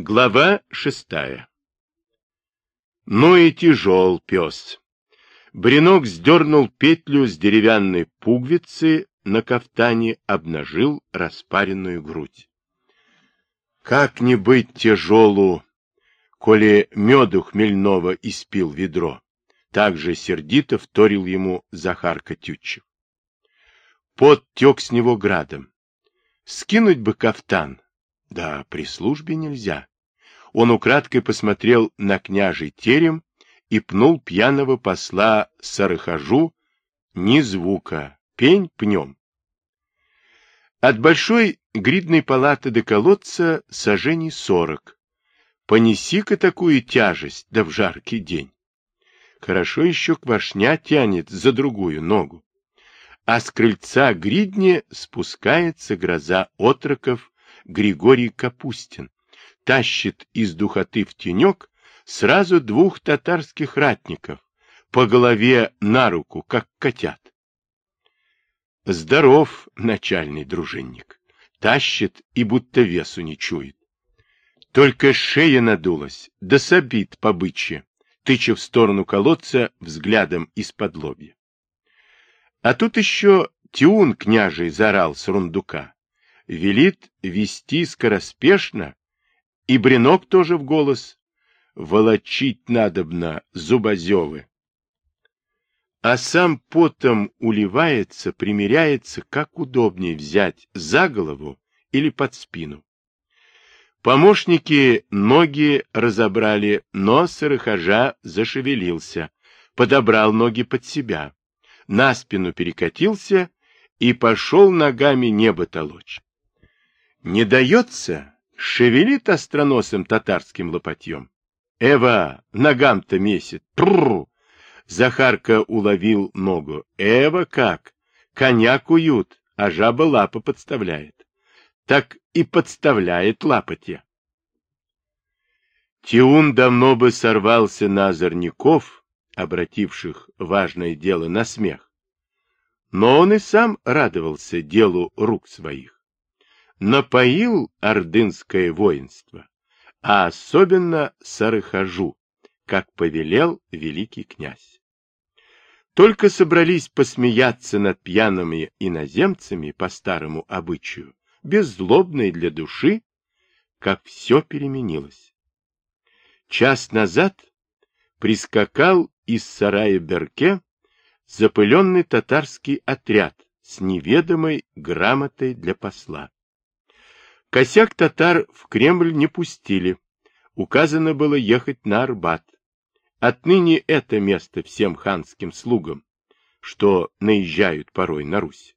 Глава шестая Ну и тяжел пес. Бринок сдернул петлю с деревянной пуговицы на кафтане, обнажил распаренную грудь. Как не быть тяжелу, коли меду хмельного испил ведро? Так же сердито вторил ему Захар Катючев. Пот тек с него градом. Скинуть бы кафтан, да при службе нельзя. Он украдкой посмотрел на княжий терем и пнул пьяного посла Сарыхажу, ни звука, пень пнем. От большой гридной палаты до колодца сажений сорок. Понеси-ка такую тяжесть, да в жаркий день. Хорошо еще квашня тянет за другую ногу. А с крыльца гридни спускается гроза отроков Григорий Капустин, тащит из духоты в тенек сразу двух татарских ратников, по голове на руку, как котят. Здоров, начальный дружинник, тащит и будто весу не чует. Только шея надулась, да собит по бычье, тыча в сторону колодца взглядом из-под лобья. А тут еще Тиун княжий зарал с рундука велит вести скороспешно, и Бринок тоже в голос, волочить надобно зубозевы. А сам потом уливается, примеряется, как удобнее взять за голову или под спину. Помощники ноги разобрали, но сырохожа зашевелился, подобрал ноги под себя, на спину перекатился и пошел ногами небо толочь. Не дается, шевелит остроносым татарским лопатьем. Эва, ногам-то месит. Прррр! Захарка уловил ногу. Эва как? Коня куют, а жаба лапа подставляет. Так и подставляет лапотья. Тиун давно бы сорвался на озорников, обративших важное дело на смех. Но он и сам радовался делу рук своих напоил ордынское воинство, а особенно Сарыхажу, как повелел великий князь. Только собрались посмеяться над пьяными иноземцами по старому обычаю, беззлобной для души, как все переменилось. Час назад прискакал из сарая Берке запыленный татарский отряд с неведомой грамотой для посла. Косяк татар в Кремль не пустили. Указано было ехать на Арбат. Отныне это место всем ханским слугам, что наезжают порой на Русь.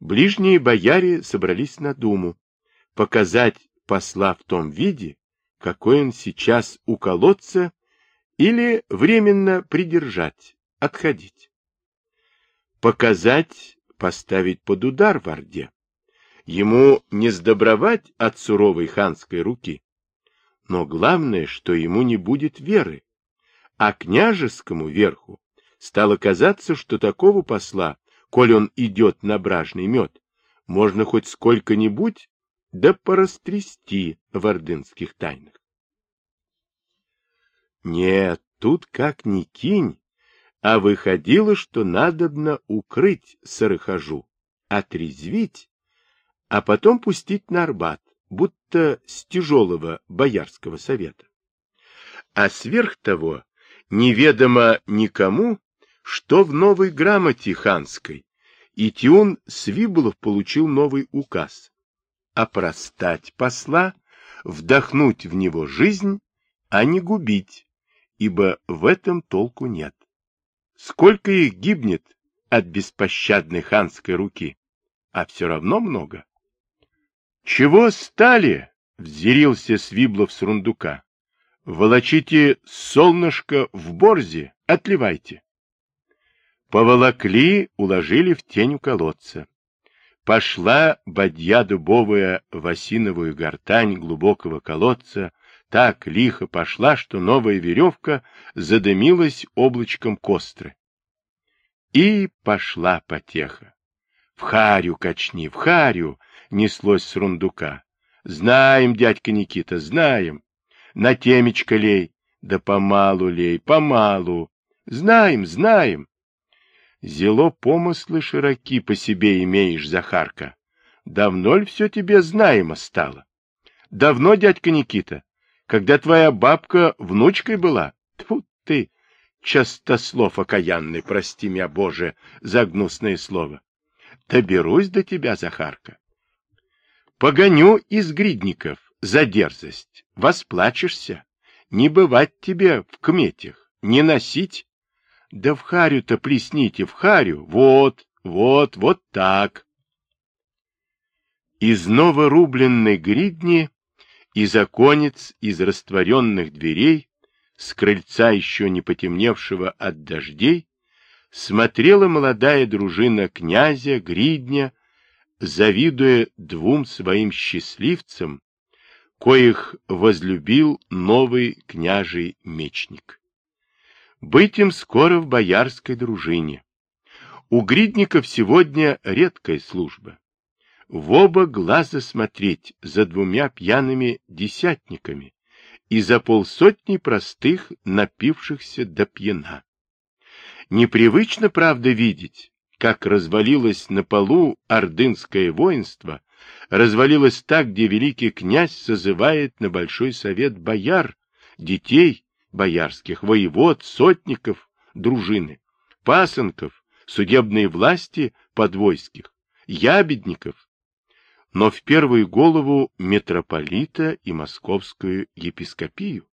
Ближние бояре собрались на Думу, показать посла в том виде, какой он сейчас у колодца, или временно придержать, отходить. Показать, поставить под удар в Орде. Ему не сдобровать от суровой ханской руки. Но главное, что ему не будет веры. А княжескому верху стало казаться, что такого посла, коль он идет на бражный мед, можно хоть сколько-нибудь да порастрясти в ордынских тайнах. Нет, тут как ни кинь, а выходило, что надобно укрыть сырохожу, отрезвить а потом пустить на Арбат, будто с тяжелого боярского совета. А сверх того, неведомо никому, что в новой грамоте ханской, и Тиун Свибулов получил новый указ — опростать посла, вдохнуть в него жизнь, а не губить, ибо в этом толку нет. Сколько их гибнет от беспощадной ханской руки, а все равно много. Чего стали? Взъярился Свиблов с рундука. Волочите солнышко в борзе, отливайте. Поволокли, уложили в тень у колодца. Пошла бадья дубовая в осиновую гортань глубокого колодца, так лихо пошла, что новая веревка задымилась облачком костры. И пошла потеха. В харю качни, в харю, неслось с рундука. Знаем, дядька Никита, знаем. На темечко лей. Да помалу лей, помалу. Знаем, знаем. Зело помыслы широки по себе имеешь, Захарка. Давно ли все тебе знаемо стало? Давно, дядька Никита, когда твоя бабка внучкой была? Тьфу ты, частослов окаянный, прости меня, Боже, за гнусное слово. Доберусь до тебя, Захарка. Погоню из гридников за дерзость, восплачешься. Не бывать тебе в кметях, не носить. Да в харю-то плесните, в харю, вот, вот, вот так. Из новорубленной гридни, из оконец, из растворенных дверей, с крыльца еще не потемневшего от дождей, смотрела молодая дружина князя, гридня, завидуя двум своим счастливцам, коих возлюбил новый княжий мечник. Быть им скоро в боярской дружине. У гридников сегодня редкая служба. В оба глаза смотреть за двумя пьяными десятниками и за полсотни простых напившихся до пьяна. Непривычно, правда, видеть, как развалилось на полу ордынское воинство, развалилось так, где великий князь созывает на большой совет бояр, детей боярских, воевод, сотников, дружины, пасынков, судебные власти подвойских, ябедников, но в первую голову митрополита и московскую епископию.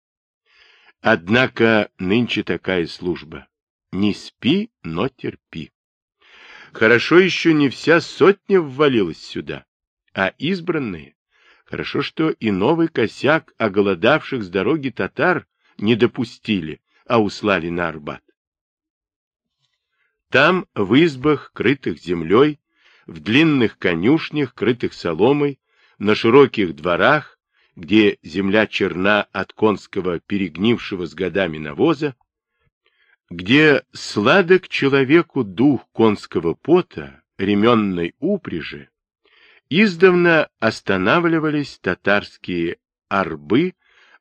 Однако нынче такая служба. Не спи, но терпи. Хорошо еще не вся сотня ввалилась сюда, а избранные. Хорошо, что и новый косяк оголодавших с дороги татар не допустили, а услали на Арбат. Там, в избах, крытых землей, в длинных конюшнях, крытых соломой, на широких дворах, где земля черна от конского перегнившего с годами навоза, где сладок человеку дух конского пота, ременной упряжи, издавна останавливались татарские арбы,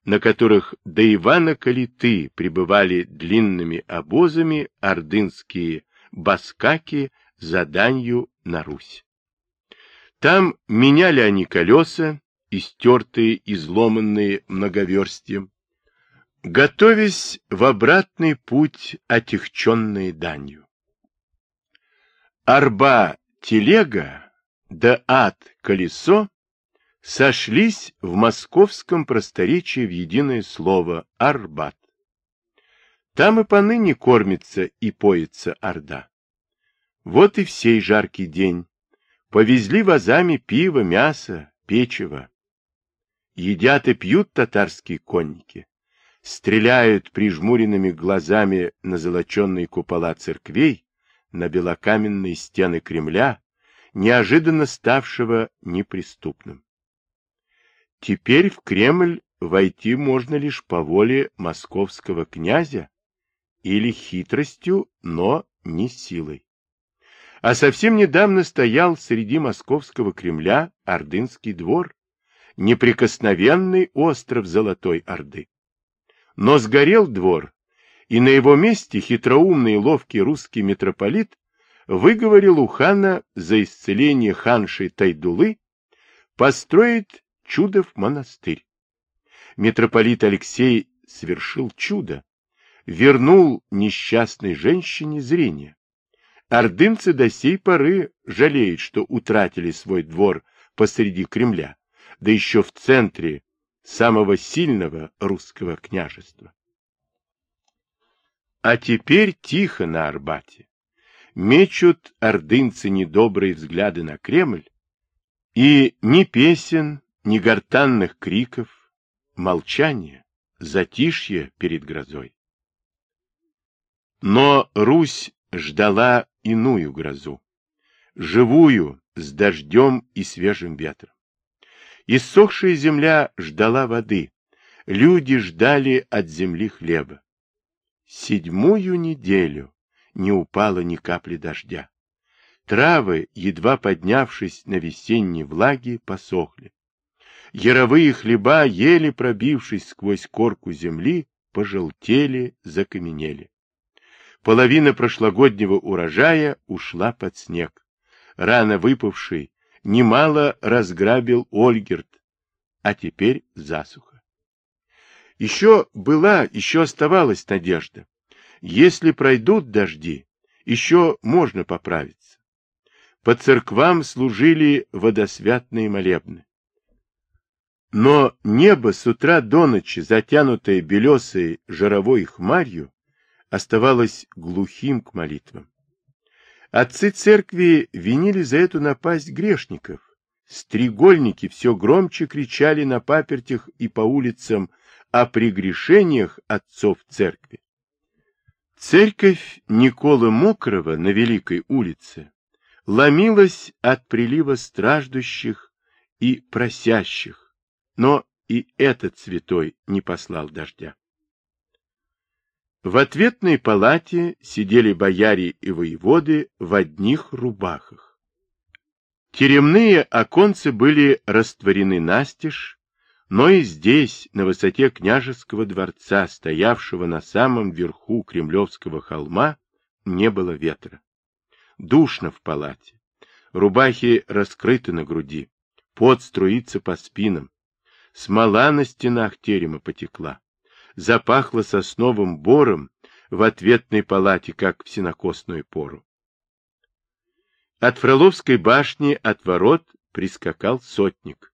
на которых до Ивана Калиты пребывали длинными обозами ордынские баскаки за данью на Русь. Там меняли они колеса, истертые, изломанные многоверстием, готовясь в обратный путь, отягченные данью. Арба телега да ад колесо сошлись в московском просторечии в единое слово Арбат. Там и поныне кормится и поется Орда. Вот и в сей жаркий день повезли вазами пиво, мясо, печево. Едят и пьют татарские конники стреляют прижмуренными глазами на золоченные купола церквей, на белокаменные стены Кремля, неожиданно ставшего неприступным. Теперь в Кремль войти можно лишь по воле московского князя или хитростью, но не силой. А совсем недавно стоял среди московского Кремля Ордынский двор, неприкосновенный остров Золотой Орды. Но сгорел двор, и на его месте хитроумный и ловкий русский митрополит выговорил у хана за исцеление ханшей Тайдулы построить чудов монастырь. Митрополит Алексей совершил чудо, вернул несчастной женщине зрение. Ордынцы до сей поры жалеют, что утратили свой двор посреди Кремля, да еще в центре самого сильного русского княжества. А теперь тихо на Арбате. Мечут ордынцы недобрые взгляды на Кремль, и ни песен, ни гортанных криков, молчание, затишье перед грозой. Но Русь ждала иную грозу, живую, с дождем и свежим ветром. Иссохшая земля ждала воды, люди ждали от земли хлеба. Седьмую неделю не упало ни капли дождя. Травы, едва поднявшись на весенней влаге, посохли. Яровые хлеба, еле пробившись сквозь корку земли, пожелтели, закаменели. Половина прошлогоднего урожая ушла под снег. Рано выпавший немало разграбил Ольгерт, а теперь засуха. Еще была, еще оставалась надежда. Если пройдут дожди, еще можно поправиться. По церквам служили водосвятные молебны. Но небо с утра до ночи, затянутое белесой жировой хмарью, оставалось глухим к молитвам. Отцы церкви винили за эту напасть грешников. Стрегольники все громче кричали на папертях и по улицам о прегрешениях отцов церкви. Церковь Николы Мокрого на Великой улице ломилась от прилива страждущих и просящих, но и этот святой не послал дождя. В ответной палате сидели бояре и воеводы в одних рубахах. Теремные оконцы были растворены настежь, но и здесь, на высоте княжеского дворца, стоявшего на самом верху Кремлевского холма, не было ветра. Душно в палате. Рубахи раскрыты на груди. Пот струится по спинам. Смола на стенах терема потекла запахло сосновым бором в ответной палате, как в сенокосную пору. От Фроловской башни от ворот прискакал сотник.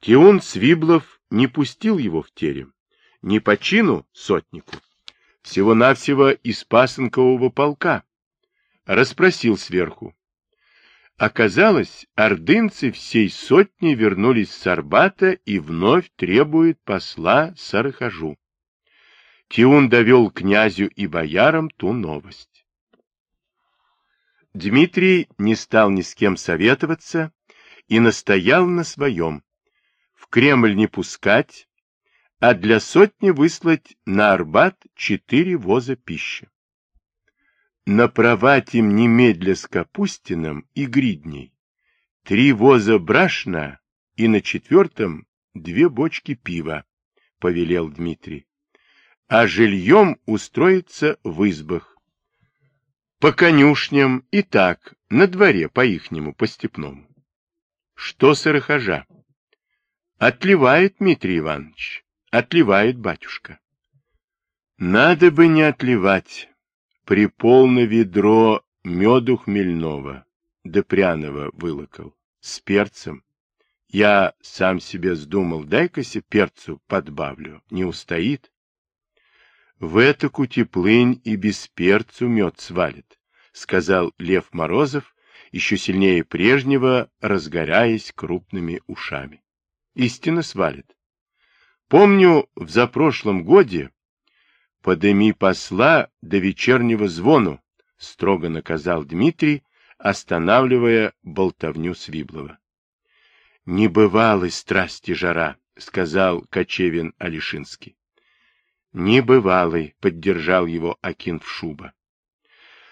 Тиун Свиблов не пустил его в терем, не по чину сотнику, всего-навсего из пасынкового полка. Расспросил сверху. Оказалось, ордынцы всей сотни вернулись с Арбата и вновь требуют посла Сарахажу. Тиун довел князю и боярам ту новость. Дмитрий не стал ни с кем советоваться и настоял на своем. В Кремль не пускать, а для сотни выслать на Арбат четыре воза пищи. Направать им немедля с Капустиным и Гридней, три воза брашна и на четвертом две бочки пива, — повелел Дмитрий а жильем устроиться в избах. По конюшням и так, на дворе по-ихнему, по-степному. Что сырохожа? Отливает, Дмитрий Иванович, отливает батюшка. Надо бы не отливать. При полное ведро меду хмельного, да пряного вылокал, с перцем. Я сам себе сдумал, дай-ка се перцу подбавлю, не устоит. В эту кутеплынь и без перцу мед свалит, сказал Лев Морозов, еще сильнее прежнего, разгоряясь крупными ушами. Истинно свалит. Помню, в запрошлом годе подыми посла до вечернего звону, строго наказал Дмитрий, останавливая болтовню Свиблова. Небывалой страсти жара, сказал Кочевин Алишинский. Небывалый, поддержал его Акин в шуба.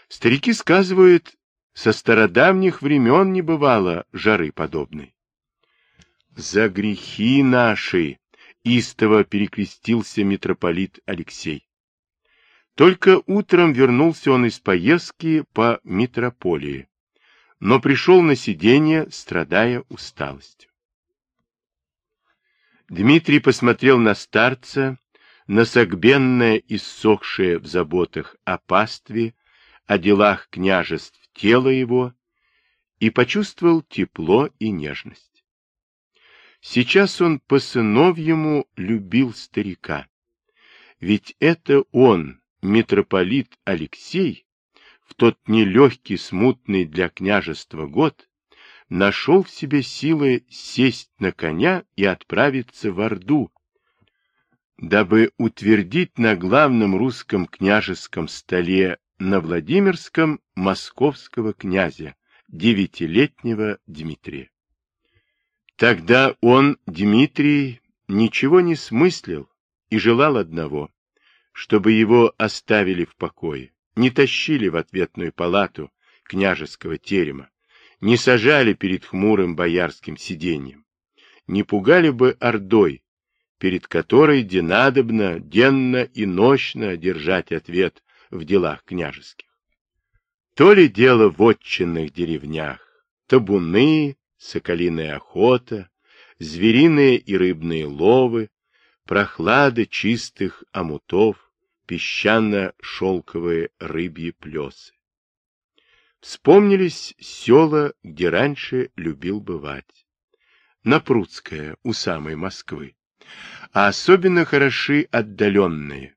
Старики сказывают, со стародавних времен не бывало жары подобной. За грехи наши, истово перекрестился митрополит Алексей. Только утром вернулся он из поездки по митрополии, но пришел на сиденье, страдая усталостью. Дмитрий посмотрел на старца, насогбенное и ссохшее в заботах о пастве, о делах княжеств тело его, и почувствовал тепло и нежность. Сейчас он по сыновьему любил старика, ведь это он, митрополит Алексей, в тот нелегкий, смутный для княжества год, нашел в себе силы сесть на коня и отправиться в Орду, дабы утвердить на главном русском княжеском столе на Владимирском московского князя, девятилетнего Дмитрия. Тогда он, Дмитрий, ничего не смыслил и желал одного, чтобы его оставили в покое, не тащили в ответную палату княжеского терема, не сажали перед хмурым боярским сиденьем, не пугали бы ордой, перед которой денадобно денно и нощно держать ответ в делах княжеских. То ли дело в отчинных деревнях, табуны, соколиная охота, звериные и рыбные ловы, прохлады чистых омутов, песчано-шелковые рыбьи плесы. Вспомнились села, где раньше любил бывать. Напрудская, у самой Москвы. А особенно хороши отдаленные.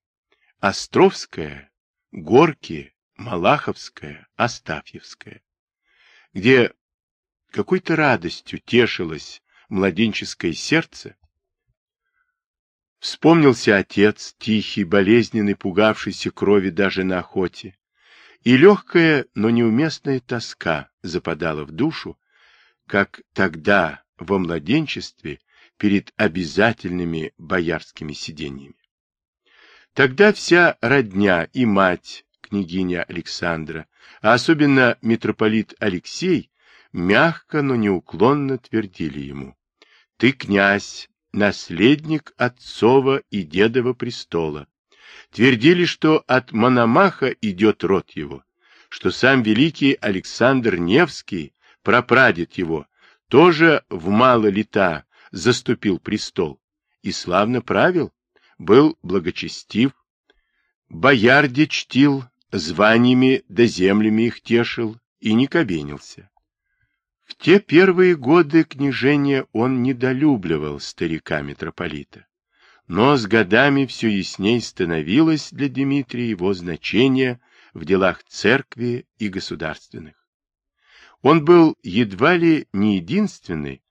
Островская, Горки, Малаховская, Остафьевская. Где какой-то радостью тешилось младенческое сердце, Вспомнился отец, тихий, болезненный, пугавшийся крови даже на охоте. И легкая, но неуместная тоска западала в душу, как тогда, во младенчестве, перед обязательными боярскими сидениями. Тогда вся родня и мать, княгиня Александра, а особенно митрополит Алексей, мягко, но неуклонно твердили ему, «Ты князь, наследник отцова и дедова престола. Твердили, что от Мономаха идет род его, что сам великий Александр Невский, прапрадед его, тоже в мало лета заступил престол и славно правил, был благочестив, боярде чтил, званиями да землями их тешил и не кабенился. В те первые годы княжения он недолюбливал старика митрополита, но с годами все ясней становилось для Дмитрия его значение в делах церкви и государственных. Он был едва ли не единственный,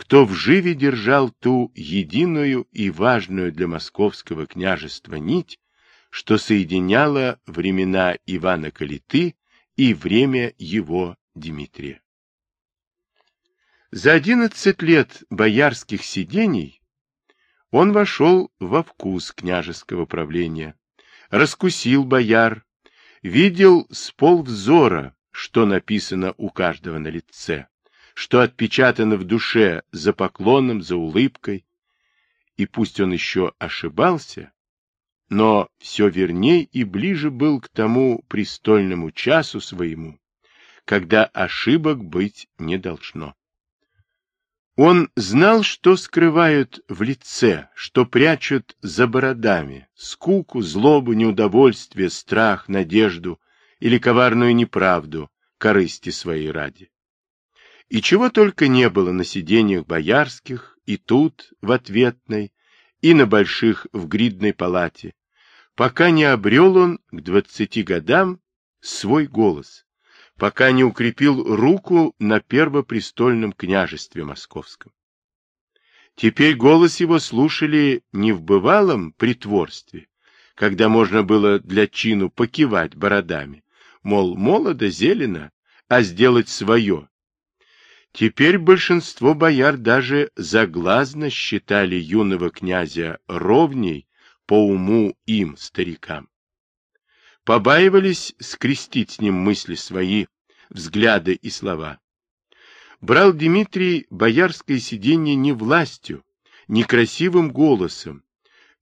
кто в живе держал ту единую и важную для московского княжества нить, что соединяла времена Ивана Калиты и время его Дмитрия. За одиннадцать лет боярских сидений он вошел во вкус княжеского правления, раскусил бояр, видел с полвзора, что написано у каждого на лице, что отпечатано в душе за поклоном, за улыбкой, и пусть он еще ошибался, но все верней и ближе был к тому престольному часу своему, когда ошибок быть не должно. Он знал, что скрывают в лице, что прячут за бородами, скуку, злобу, неудовольствие, страх, надежду или коварную неправду, корысти своей ради. И чего только не было на сидениях боярских, и тут, в ответной, и на больших в гридной палате, пока не обрел он к двадцати годам свой голос, пока не укрепил руку на первопрестольном княжестве московском. Теперь голос его слушали не в бывалом притворстве, когда можно было для чину покивать бородами, мол, молодо, зелено, а сделать свое. Теперь большинство бояр даже заглазно считали юного князя ровней по уму им, старикам побаивались скрестить с ним мысли свои, взгляды и слова. Брал Дмитрий боярское сиденье не властью, не красивым голосом,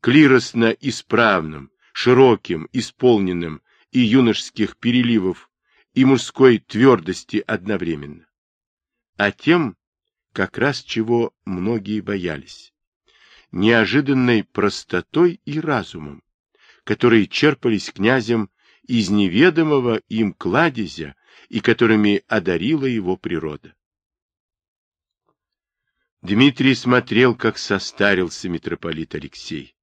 клиросно исправным, широким, исполненным и юношеских переливов, и мужской твердости одновременно, а тем, как раз чего многие боялись, неожиданной простотой и разумом, которые черпались князем из неведомого им кладезя и которыми одарила его природа. Дмитрий смотрел, как состарился митрополит Алексей.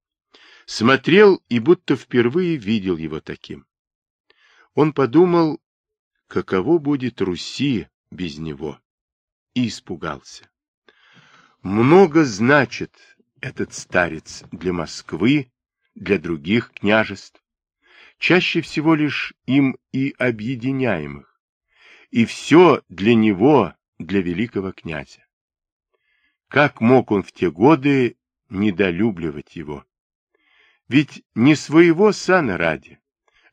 Смотрел и будто впервые видел его таким. Он подумал, каково будет Руси без него, и испугался. Много значит этот старец для Москвы для других княжеств, чаще всего лишь им и объединяемых, и все для него, для великого князя. Как мог он в те годы недолюбливать его? Ведь не своего сана ради.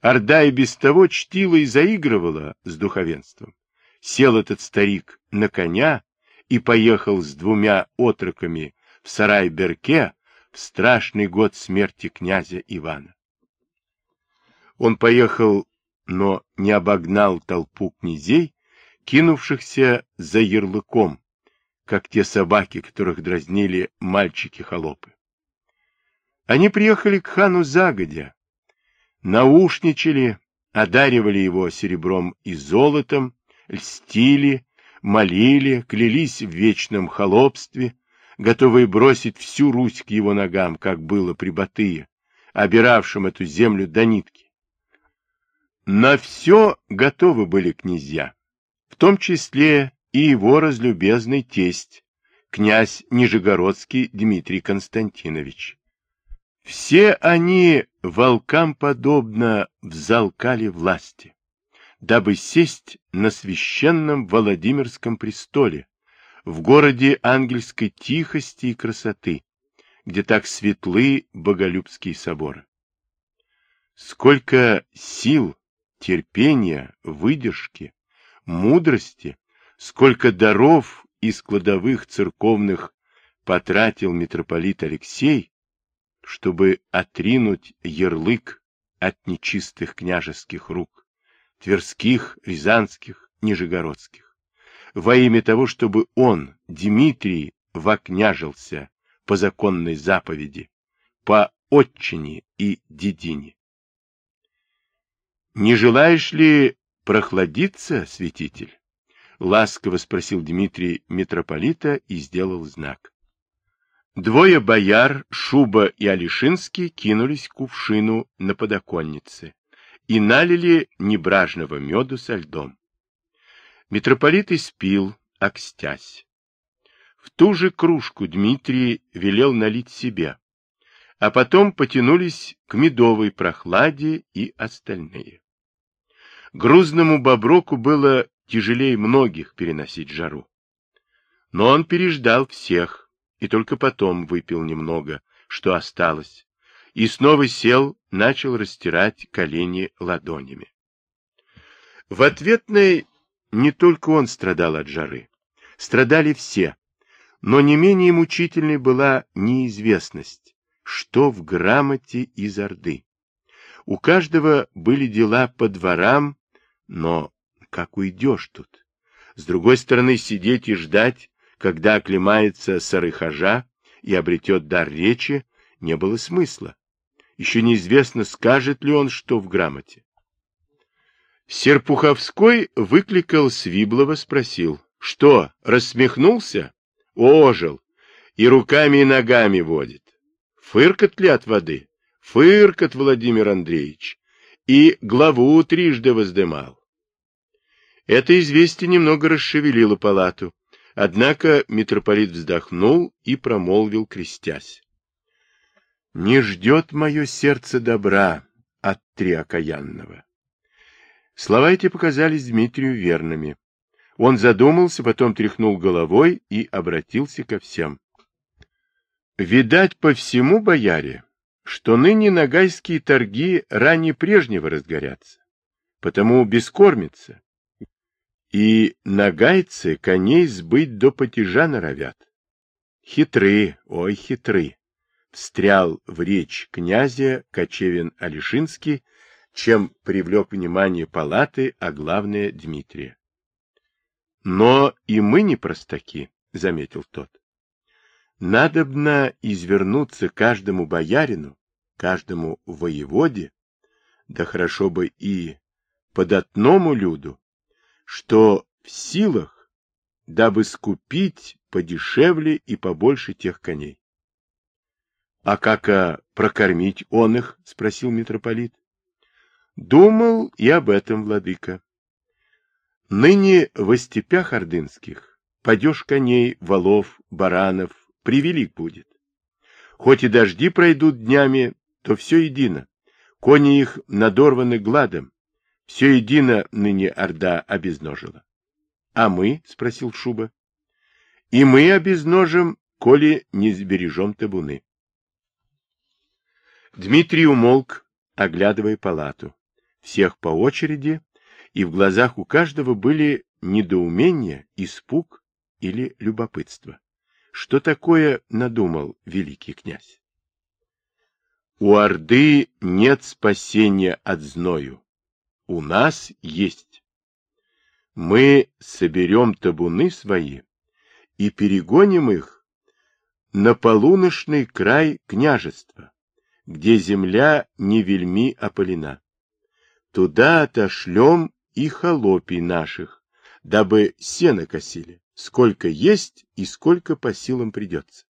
Орда и без того чтила и заигрывала с духовенством. Сел этот старик на коня и поехал с двумя отроками в Сарай-Берке в страшный год смерти князя Ивана. Он поехал, но не обогнал толпу князей, кинувшихся за ярлыком, как те собаки, которых дразнили мальчики-холопы. Они приехали к хану загодя, наушничали, одаривали его серебром и золотом, льстили, молили, клялись в вечном холопстве, готовые бросить всю Русь к его ногам, как было при Батые, обиравшем эту землю до нитки. На все готовы были князья, в том числе и его разлюбезный тесть, князь Нижегородский Дмитрий Константинович. Все они волкам подобно взалкали власти, дабы сесть на священном Владимирском престоле, в городе ангельской тихости и красоты, где так светлы боголюбские соборы. Сколько сил, терпения, выдержки, мудрости, сколько даров из кладовых церковных потратил митрополит Алексей, чтобы отринуть ярлык от нечистых княжеских рук, тверских, рязанских, нижегородских, во имя того, чтобы он, Дмитрий, вокняжился по законной заповеди, по отчине и дедине. «Не желаешь ли прохладиться, святитель?» — ласково спросил Дмитрий митрополита и сделал знак. Двое бояр, Шуба и Алишинский, кинулись к кувшину на подоконнице и налили небражного меду со льдом. Митрополит испил, окстясь. В ту же кружку Дмитрий велел налить себе, а потом потянулись к медовой прохладе и остальные. Грузному боброку было тяжелее многих переносить жару. Но он переждал всех и только потом выпил немного, что осталось, и снова сел, начал растирать колени ладонями. В ответной не только он страдал от жары. Страдали все, но не менее мучительной была неизвестность, что в грамоте из Орды. У каждого были дела по дворам но как уйдешь тут? С другой стороны, сидеть и ждать, когда оклемается сарыхажа и обретет дар речи, не было смысла. Еще неизвестно, скажет ли он, что в грамоте. Серпуховской выкликал Свиблова, спросил. Что, рассмехнулся? Ожил. И руками и ногами водит. Фыркат ли от воды? Фыркат, Владимир Андреевич. И главу трижды воздымал. Это известие немного расшевелило палату, однако митрополит вздохнул и промолвил, крестясь. «Не ждет мое сердце добра от триокаянного». Слова эти показались Дмитрию верными. Он задумался, потом тряхнул головой и обратился ко всем. «Видать по всему, бояре, что ныне нагайские торги ранее прежнего разгорятся, потому бескормится, и нагайцы коней сбыть до потяжа норовят. Хитры, ой, хитры, встрял в речь князя Кочевин Алишинский, чем привлек внимание палаты, а главное Дмитрия. Но и мы не простаки, заметил тот. Надобно извернуться каждому боярину, каждому воеводе, да хорошо бы и податному люду, что в силах, дабы скупить подешевле и побольше тех коней. — А как а, прокормить он их? — спросил митрополит. — Думал и об этом, владыка. Ныне в степях ордынских падеж коней, валов, баранов привелик будет. Хоть и дожди пройдут днями, то все едино. Кони их надорваны гладом, все едино ныне Орда обезножила. — А мы? — спросил Шуба. — И мы обезножим, коли не сбережем табуны. Дмитрий умолк, оглядывая палату. Всех по очереди, и в глазах у каждого были недоумение, испуг, или любопытство? Что такое надумал великий князь? У Орды нет спасения от зною. У нас есть. Мы соберем табуны свои и перегоним их на полуношный край княжества, где земля не вельми опалена. Туда отошлем и холопий наших, дабы сено косили, сколько есть и сколько по силам придется.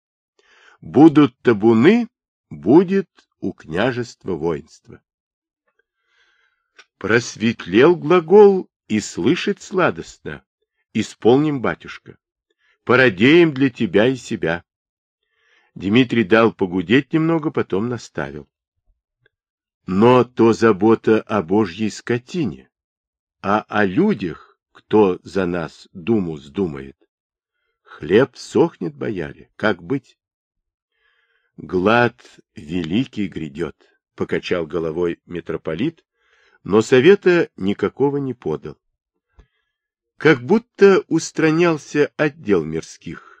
Будут табуны, будет у княжества воинства. Просветлел глагол и слышит сладостно. Исполним, батюшка. Породеем для тебя и себя. Дмитрий дал погудеть немного, потом наставил. Но то забота о Божьей скотине, а о людях, кто за нас думу сдумает. Хлеб сохнет, бояре, как быть? Глад великий грядет, — покачал головой митрополит, но совета никакого не подал. Как будто устранялся отдел мирских,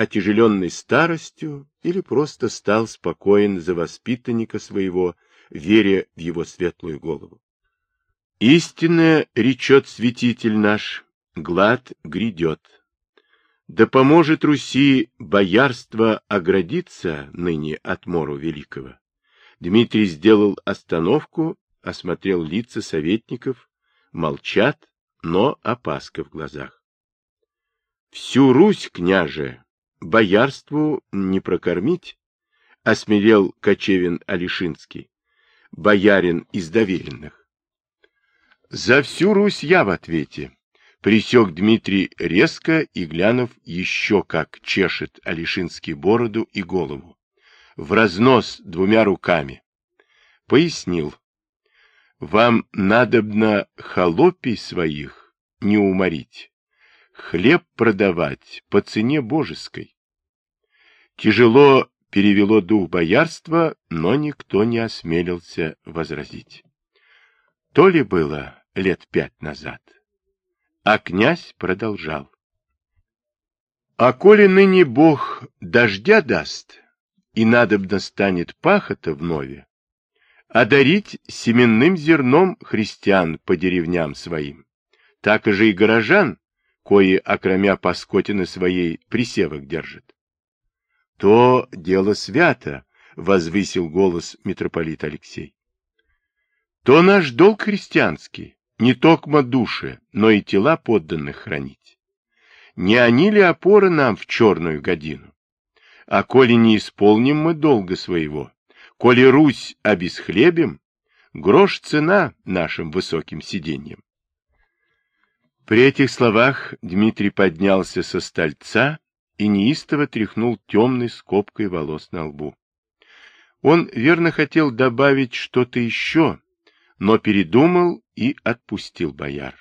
отяжеленный старостью или просто стал спокоен за воспитанника своего, веря в его светлую голову. Истинно речет святитель наш, глад грядет. Да поможет Руси боярство оградиться ныне от мору великого. Дмитрий сделал остановку, осмотрел лица советников, молчат, но опаска в глазах. Всю Русь, княже, боярству не прокормить, осмелел Кочевин Алишинский, боярин из доверенных. За всю Русь я в ответе, Присек Дмитрий резко и, глянув еще как чешет Алишинский бороду и голову. В разнос двумя руками. Пояснил. Вам надобно холопий своих не уморить. Хлеб продавать по цене божеской. Тяжело перевело дух боярства, но никто не осмелился возразить. То ли было лет пять назад. А князь продолжал. А коли ныне Бог дождя даст, и надобно станет пахота вновь, одарить семенным зерном христиан по деревням своим, так же и горожан, кои, окромя паскотины своей, присевок держат. То дело свято, — возвысил голос митрополит Алексей. То наш долг христианский, не токмо души, но и тела подданных хранить. Не они ли опора нам в черную годину? А коли не исполним мы долга своего, коли Русь обесхлебим, грош цена нашим высоким сиденьям. При этих словах Дмитрий поднялся со стольца и неистово тряхнул темной скобкой волос на лбу. Он верно хотел добавить что-то еще, но передумал и отпустил бояр.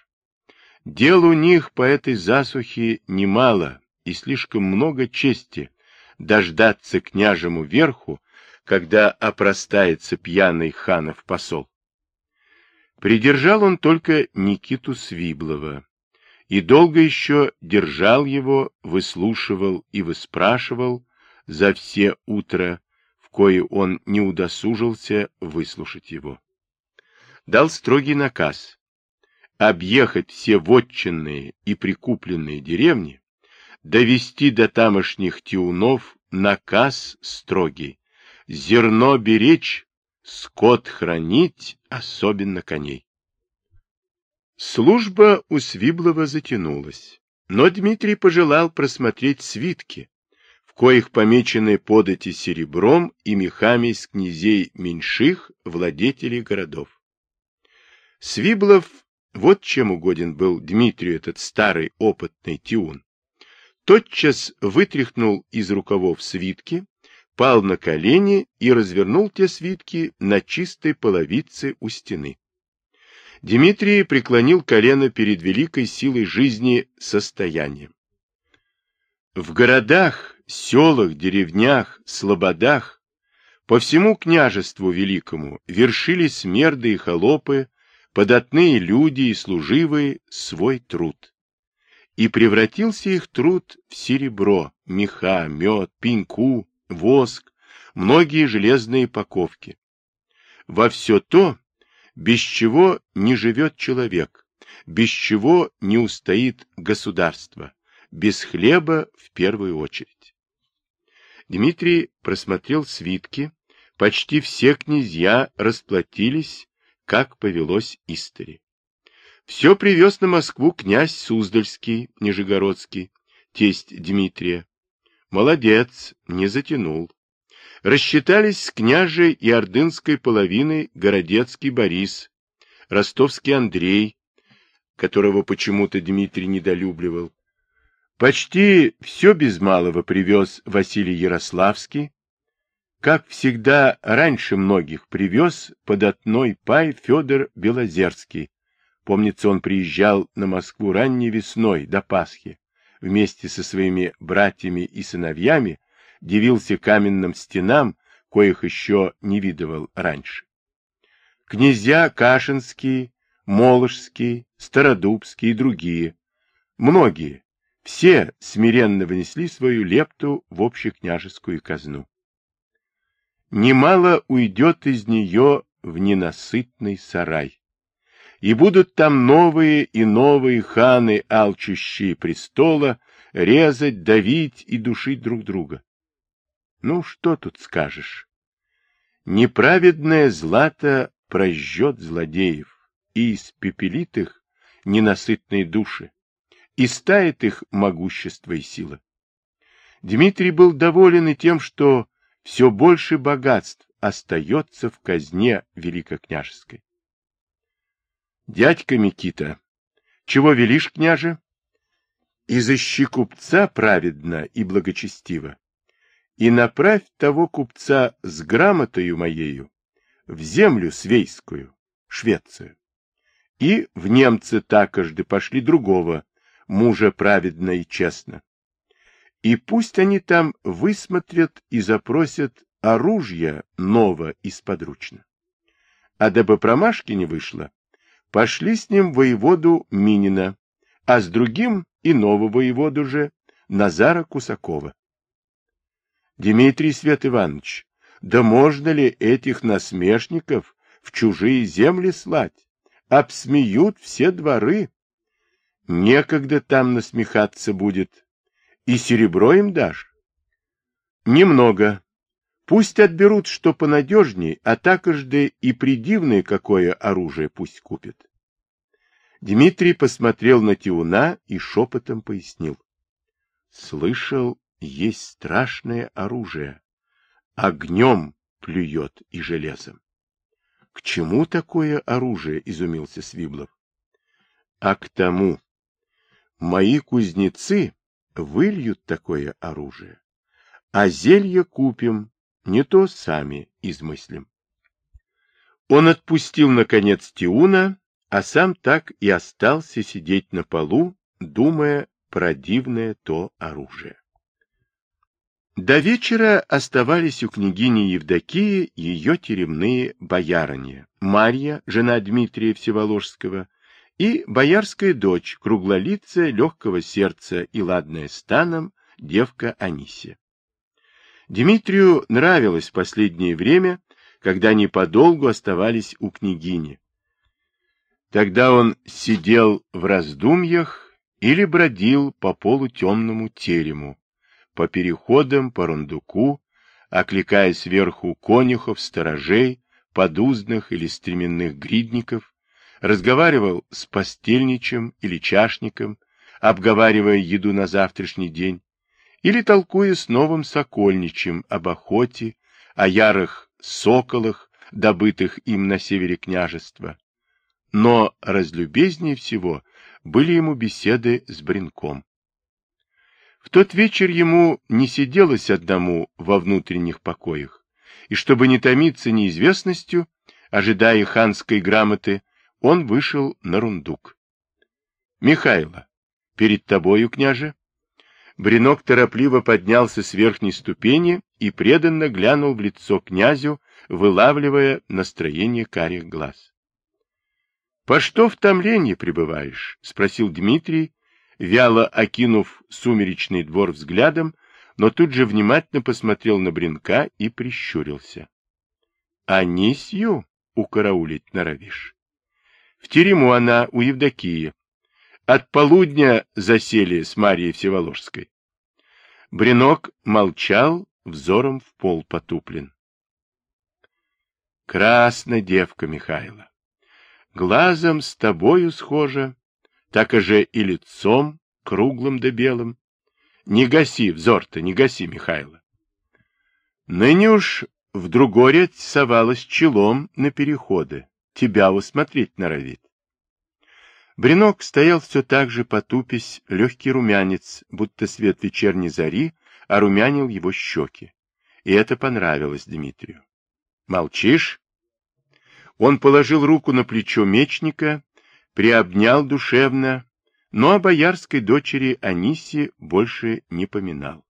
Дел у них по этой засухе немало и слишком много чести дождаться княжему верху, когда опростается пьяный ханов посол. Придержал он только Никиту Свиблова и долго еще держал его, выслушивал и выспрашивал за все утро, в кое он не удосужился выслушать его дал строгий наказ объехать все вотчинные и прикупленные деревни, довести до тамошних тиунов наказ строгий, зерно беречь, скот хранить, особенно коней. Служба у Свиблова затянулась, но Дмитрий пожелал просмотреть свитки, в коих помечены подати серебром и мехами с князей меньших владетелей городов. Свиблов, вот чем угоден был Дмитрию этот старый опытный тиун, тотчас вытряхнул из рукавов свитки, пал на колени и развернул те свитки на чистой половице у стены. Дмитрий преклонил колено перед великой силой жизни состоянием. В городах, селах, деревнях, слободах, по всему княжеству великому вершились смерды и холопы, податные люди и служивые свой труд. и превратился их труд в серебро, меха, мед, пеньку, воск, многие железные паковки. Во все то, без чего не живет человек, без чего не устоит государство, без хлеба в первую очередь. Дмитрий просмотрел свитки, почти все князья расплатились, как повелось истори. Все привез на Москву князь Суздальский, Нижегородский, тесть Дмитрия. Молодец, не затянул. Рассчитались с княжей и ордынской половиной Городецкий Борис, Ростовский Андрей, которого почему-то Дмитрий недолюбливал. Почти все без малого привез Василий Ярославский. Как всегда, раньше многих привез податной пай Федор Белозерский. Помнится, он приезжал на Москву ранней весной, до Пасхи, вместе со своими братьями и сыновьями, дивился каменным стенам, коих еще не видывал раньше. Князья Кашинский, Моложский, Стародубский и другие, многие, все смиренно внесли свою лепту в общекняжескую казну. Немало уйдет из нее в ненасытный сарай. И будут там новые и новые ханы, алчущие престола, резать, давить и душить друг друга. Ну, что тут скажешь? Неправедное злато прожжет злодеев и испепелит их ненасытные души, и стает их могущество и сила. Дмитрий был доволен и тем, что все больше богатств остается в казне великокняжеской. Дядька Микита, чего велишь, княже? Изыщи купца праведно и благочестиво, и направь того купца с грамотою моею в землю свейскую, Швецию. И в немцы такожды пошли другого, мужа праведно и честно. И пусть они там высмотрят и запросят оружие ново и сподручно. А дабы промашки не вышло, пошли с ним воеводу Минина, а с другим иного воеводу же Назара Кусакова. Дмитрий Свет Иванович, да можно ли этих насмешников в чужие земли слать? Обсмеют все дворы. Некогда там насмехаться будет. И серебро им дашь? Немного. Пусть отберут, что понадежней, а такожды и придивное какое оружие пусть купят. Дмитрий посмотрел на Тиуна и шепотом пояснил. Слышал, есть страшное оружие. Огнем плюет и железом. — К чему такое оружие? — изумился Свиблов. — А к тому. Мои кузнецы выльют такое оружие, а зелье купим, не то сами измыслим. Он отпустил, наконец, Тиуна, а сам так и остался сидеть на полу, думая про дивное то оружие. До вечера оставались у княгини Евдокии ее теремные боярыни, Марья, жена Дмитрия Всеволожского, и боярская дочь, круглолицая, легкого сердца и ладная станом, девка Анисия. Дмитрию нравилось последнее время, когда они подолгу оставались у княгини. Тогда он сидел в раздумьях или бродил по полутемному терему, по переходам, по рундуку, окликая сверху конюхов, сторожей, подузных или стременных гридников, разговаривал с постельничем или чашником, обговаривая еду на завтрашний день, или толкуя с новым сокольничем об охоте, о ярых соколах, добытых им на севере княжества. Но разлюбезнее всего были ему беседы с Бринком. В тот вечер ему не сиделось одному во внутренних покоях, и чтобы не томиться неизвестностью, ожидая ханской грамоты, он вышел на рундук. — Михайло, перед тобою, княже? Бринок торопливо поднялся с верхней ступени и преданно глянул в лицо князю, вылавливая настроение карих глаз. — По что в томлении пребываешь? — спросил Дмитрий, вяло окинув сумеречный двор взглядом, но тут же внимательно посмотрел на Бринка и прищурился. — Анисью укараулить норовишь? В терему она у Евдокии. От полудня засели с Марией Всеволожской. Бринок молчал, взором в пол потуплен. Красная девка, Михайло. Глазом с тобою схожа, так же и лицом, круглым да белым. Не гаси взор-то, не гаси, Михайло. Ныне уж в другорец совалась челом на переходы, тебя усмотреть норовит. Бринок стоял все так же потупясь, легкий румянец, будто свет вечерней зари, орумянил его щеки. И это понравилось Дмитрию. «Молчишь?» Он положил руку на плечо мечника, приобнял душевно, но о боярской дочери Анисе больше не поминал.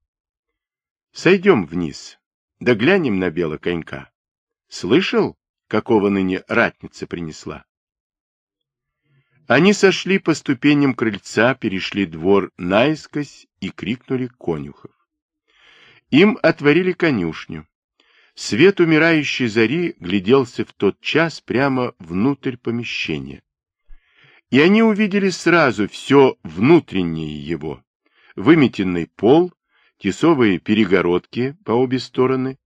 «Сойдем вниз, да глянем на белого конька. Слышал, какого ныне ратница принесла?» Они сошли по ступеням крыльца, перешли двор наискось и крикнули конюхов. Им отворили конюшню. Свет умирающей зари гляделся в тот час прямо внутрь помещения. И они увидели сразу все внутреннее его. Выметенный пол, тесовые перегородки по обе стороны,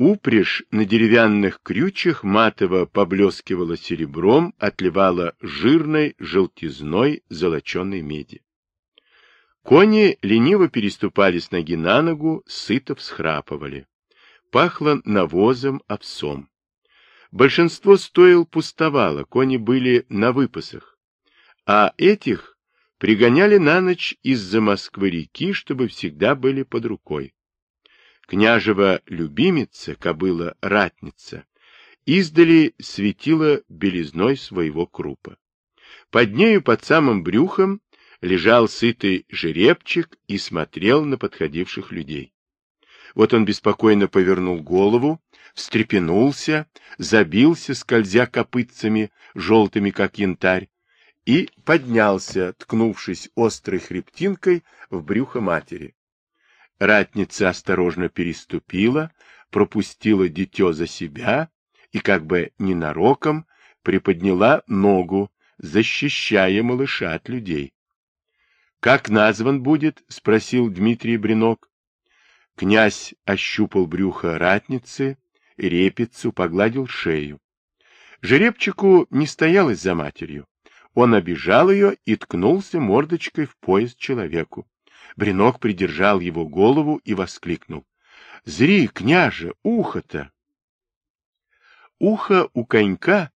Упряжь на деревянных крючах матово поблескивала серебром, отливала жирной желтизной золоченой меди. Кони лениво переступали с ноги на ногу, сыто всхрапывали. Пахло навозом, овсом. Большинство стоил пустовало, кони были на выпасах. А этих пригоняли на ночь из-за Москвы-реки, чтобы всегда были под рукой. Княжева любимица, кобыла ратница, издали светила белизной своего крупа. Под нею, под самым брюхом, лежал сытый жеребчик и смотрел на подходивших людей. Вот он беспокойно повернул голову, встрепенулся, забился, скользя копытцами, желтыми, как янтарь, и поднялся, ткнувшись острой хребтинкой в брюхо матери. Ратница осторожно переступила, пропустила дитё за себя и как бы ненароком приподняла ногу, защищая малыша от людей. — Как назван будет? — спросил Дмитрий Бринок. Князь ощупал брюхо ратницы, репицу, погладил шею. Жеребчику не стоялось за матерью. Он обижал ее и ткнулся мордочкой в пояс человеку. Бринок придержал его голову и воскликнул. — Зри, княже, ухо-то! Ухо у конька,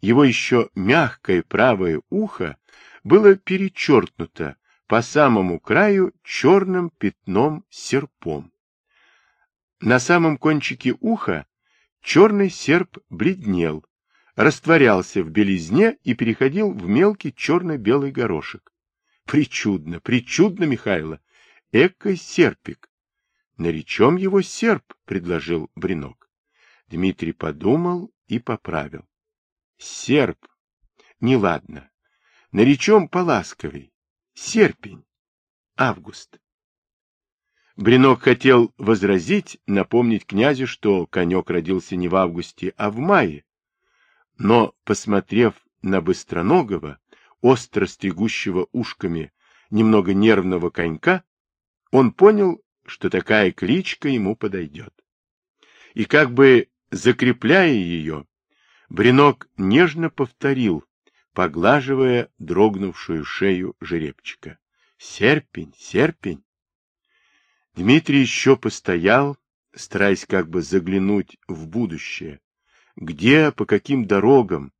его еще мягкое правое ухо, было перечеркнуто по самому краю черным пятном серпом. На самом кончике уха черный серп бледнел, растворялся в белизне и переходил в мелкий черно-белый горошек. Причудно, причудно, Михайло. Экой серпик. Наречем его серп, предложил Бринок. Дмитрий подумал и поправил. Серп. Неладно. Наречем поласковей. Серпень. Август. Бринок хотел возразить, напомнить князю, что конек родился не в августе, а в мае. Но, посмотрев на Быстроногого, остро стригущего ушками немного нервного конька, он понял, что такая кличка ему подойдет. И как бы закрепляя ее, Бринок нежно повторил, поглаживая дрогнувшую шею жеребчика. «Серпень, серпень!» Дмитрий еще постоял, стараясь как бы заглянуть в будущее. Где, по каким дорогам,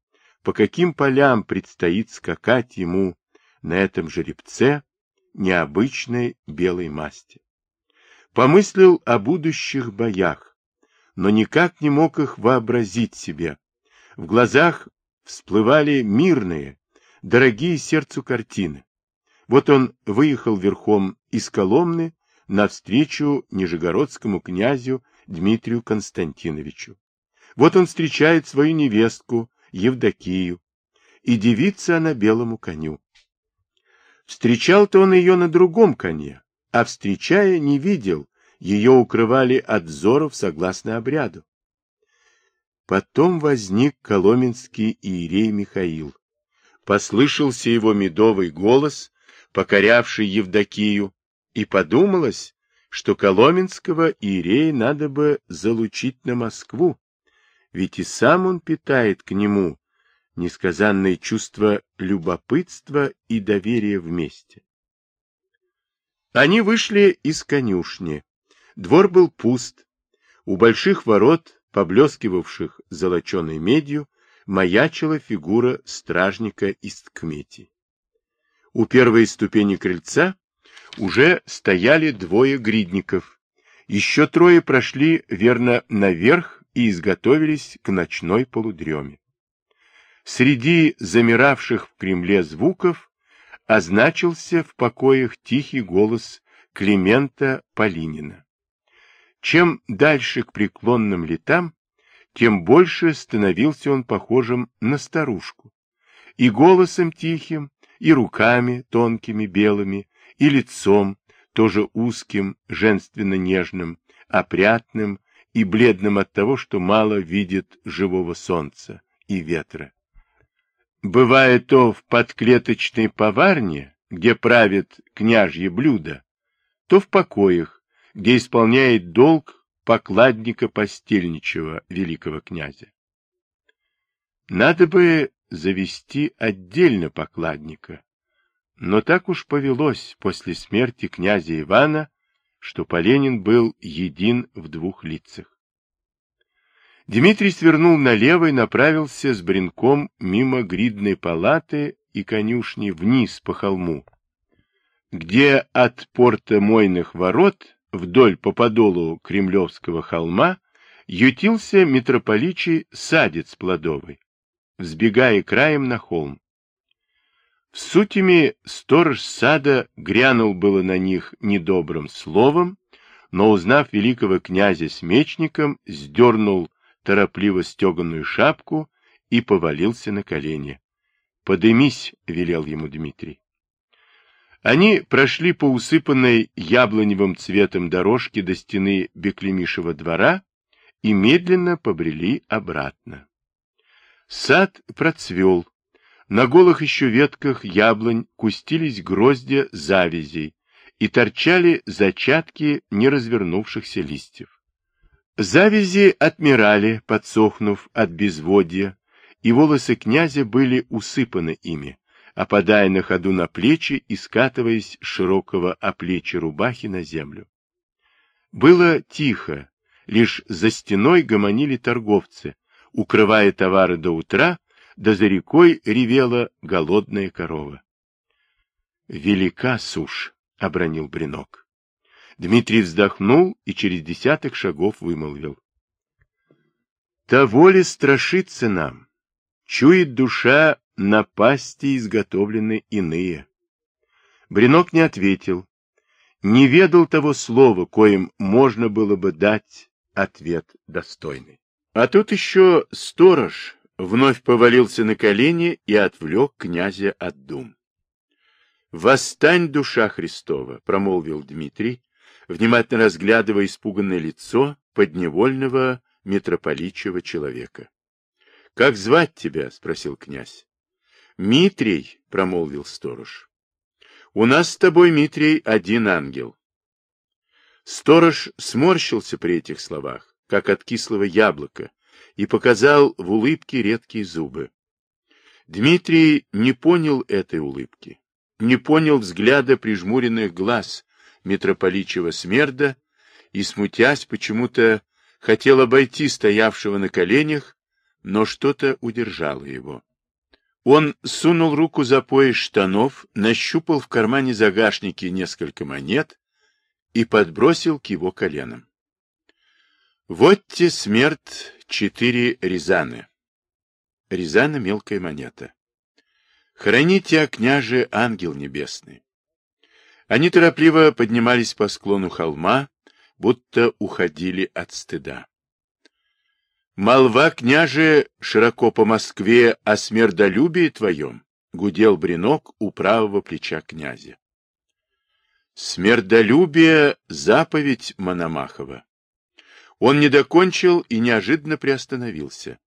по каким полям предстоит скакать ему на этом жеребце необычной белой масти. Помыслил о будущих боях, но никак не мог их вообразить себе. В глазах всплывали мирные, дорогие сердцу картины. Вот он выехал верхом из Коломны навстречу нижегородскому князю Дмитрию Константиновичу. Вот он встречает свою невестку, Евдокию, и девица она белому коню. Встречал-то он ее на другом коне, а встречая не видел, ее укрывали от взоров согласно обряду. Потом возник коломенский иерей Михаил. Послышался его медовый голос, покорявший Евдокию, и подумалось, что Коломенского иерея надо бы залучить на Москву, ведь и сам он питает к нему несказанное чувство любопытства и доверия вместе. Они вышли из конюшни. Двор был пуст. У больших ворот, поблескивавших золоченой медью, маячила фигура стражника из ткмети. У первой ступени крыльца уже стояли двое гридников. Еще трое прошли верно наверх и изготовились к ночной полудреме. Среди замиравших в Кремле звуков означился в покоях тихий голос Климента Полинина. Чем дальше к преклонным летам, тем больше становился он похожим на старушку. И голосом тихим, и руками тонкими белыми, и лицом, тоже узким, женственно-нежным, опрятным и бледным от того, что мало видит живого солнца и ветра. Бывая то в подклеточной поварне, где правит княжье блюдо, то в покоях, где исполняет долг покладника постельничего великого князя. Надо бы завести отдельно покладника, но так уж повелось после смерти князя Ивана, что Поленин был един в двух лицах. Дмитрий свернул налево и направился с бренком мимо гридной палаты и конюшни вниз по холму, где от порта Мойных ворот вдоль по подолу Кремлевского холма ютился митрополичий садец плодовый, взбегая краем на холм. В сутями сторож сада грянул было на них недобрым словом, но, узнав великого князя с мечником, сдернул торопливо стеганую шапку и повалился на колени. «Подымись», — велел ему Дмитрий. Они прошли по усыпанной яблоневым цветом дорожке до стены Беклемишева двора и медленно побрели обратно. Сад процвел. На голых еще ветках яблонь кустились гроздья завязей и торчали зачатки неразвернувшихся листьев. Завязи отмирали, подсохнув от безводья, и волосы князя были усыпаны ими опадая на ходу на плечи и скатываясь с широкого оплечья рубахи на землю. Было тихо, лишь за стеной гомонили торговцы, укрывая товары до утра, да за рекой ревела голодная корова. «Велика сушь!» — обронил Бринок. Дмитрий вздохнул и через десяток шагов вымолвил. «Того ли страшится нам? Чует душа, напасти изготовлены иные. Бринок не ответил, не ведал того слова, коим можно было бы дать ответ достойный. А тут еще сторож вновь повалился на колени и отвлек князя от дум. «Восстань, душа Христова!» — промолвил Дмитрий, внимательно разглядывая испуганное лицо подневольного митрополичьего человека. — Как звать тебя? — спросил князь. Митрий, — промолвил сторож, — у нас с тобой, Митрий, один ангел. Сторож сморщился при этих словах, как от кислого яблока, и показал в улыбке редкие зубы. Дмитрий не понял этой улыбки, не понял взгляда прижмуренных глаз митрополичьего смерда и, смутясь, почему-то хотел обойти стоявшего на коленях, но что-то удержало его. Он сунул руку за пояс штанов, нащупал в кармане загашники несколько монет и подбросил к его коленам. Вот те смерть четыре Рязаны. Рязана мелкая монета. Храните, о княже, ангел небесный. Они торопливо поднимались по склону холма, будто уходили от стыда. Молва, княже, широко по Москве о смердолюбии твоем, гудел бренок у правого плеча князя. Смердолюбие — заповедь Мономахова. Он не докончил и неожиданно приостановился.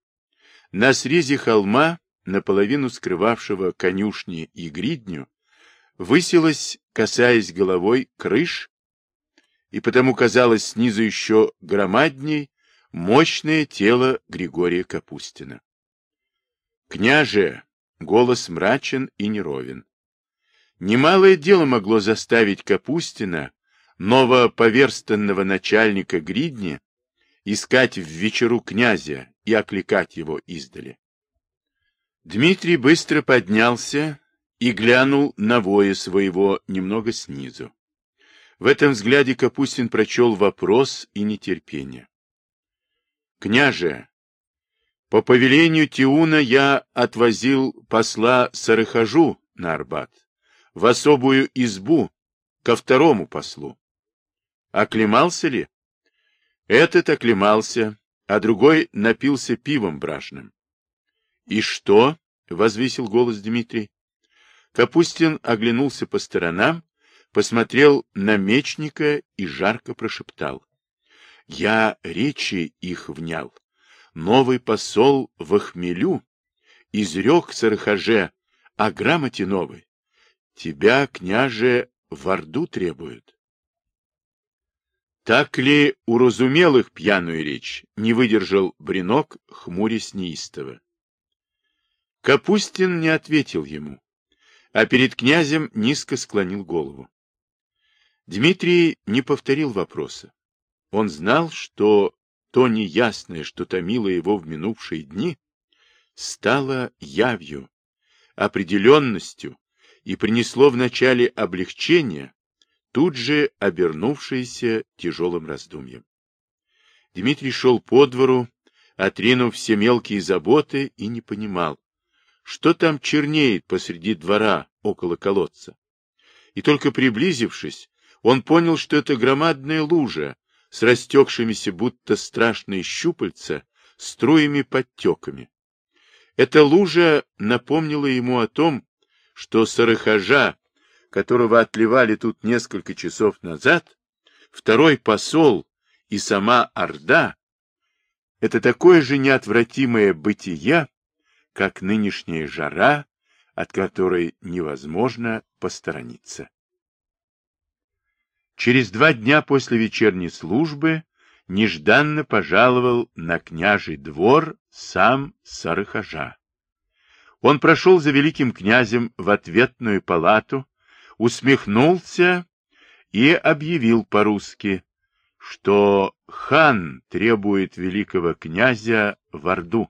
На срезе холма, наполовину скрывавшего конюшни и гридню, высилась, касаясь головой, крыш, и потому казалось снизу еще громадней мощное тело Григория Капустина. «Княже!» — голос мрачен и неровен. Немалое дело могло заставить Капустина, новоповерстанного начальника гридни, искать в вечеру князя и окликать его издали. Дмитрий быстро поднялся и глянул на воя своего немного снизу. В этом взгляде Капустин прочел вопрос и нетерпение. «Княже, по повелению Тиуна я отвозил посла Сарыхажу на Арбат, в особую избу, ко второму послу. Оклемался ли? Этот оклемался, а другой напился пивом бражным. — И что? — возвысил голос Дмитрий. Капустин оглянулся по сторонам, посмотрел на мечника и жарко прошептал. — Я речи их внял. Новый посол в хмелю изрек Сарахаже о грамоте новой. Тебя, княже, в Орду требуют. Так ли уразумел их пьяную речь, не выдержал Бринок, хмурясь неистово. Капустин не ответил ему, а перед князем низко склонил голову. Дмитрий не повторил вопроса. Он знал, что то неясное, что томило его в минувшие дни, стало явью, определенностью и принесло вначале облегчение, тут же обернувшееся тяжелым раздумьем. Дмитрий шел по двору, отринув все мелкие заботы, и не понимал, что там чернеет посреди двора около колодца. И только приблизившись, он понял, что это громадная лужа с растекшимися будто страшные щупальца, струями-подтеками. Эта лужа напомнила ему о том, что сарахажа которого отливали тут несколько часов назад, второй посол и сама Орда — это такое же неотвратимое бытие, как нынешняя жара, от которой невозможно посторониться. Через два дня после вечерней службы нежданно пожаловал на княжий двор сам Сарыхажа. Он прошел за великим князем в ответную палату, усмехнулся и объявил по-русски, что хан требует великого князя в Орду.